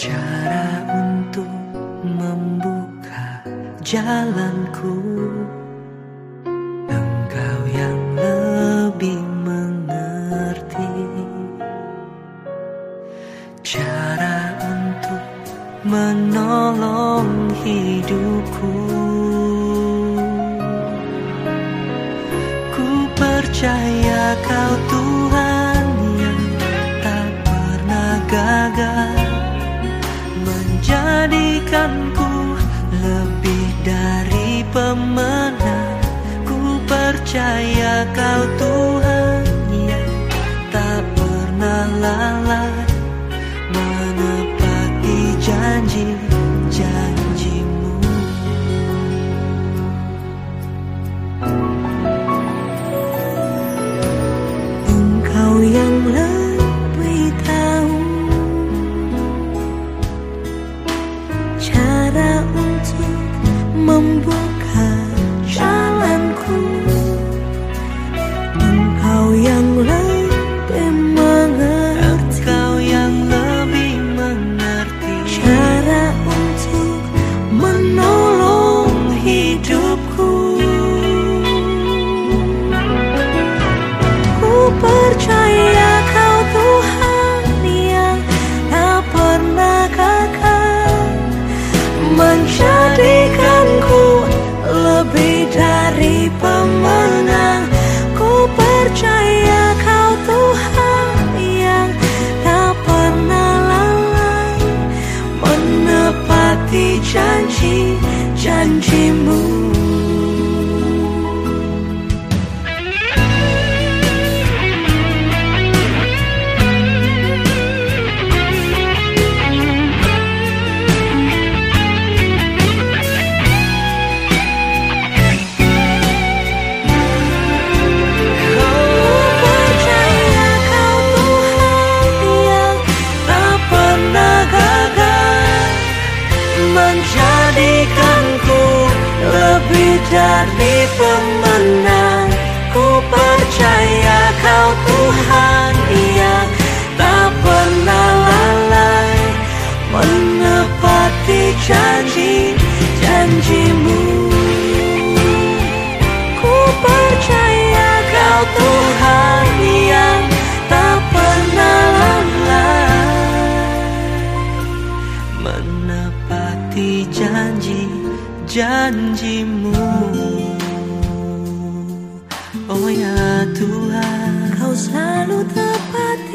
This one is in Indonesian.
cara untuk membuka jalanku. Engkau yang lebih mengerti. Cara untuk menolong hidupku. Ku percaya kau tuh Menjadikanku lebih dari pemenang Ku percaya kau Tuhan yang tak pernah lalai. Menepati janji-janjimu Engkau yang membuka dari pemenang Menjadikanku lebih dari pemenang. Ku percaya kau Tuhan yang tak pernah lalai. Menepati janji-janjimu Ku percaya kau Tuhan yang tak pernah lalai. Menepati janji-janjimu Oh ya Tuhan Kau selalu tepat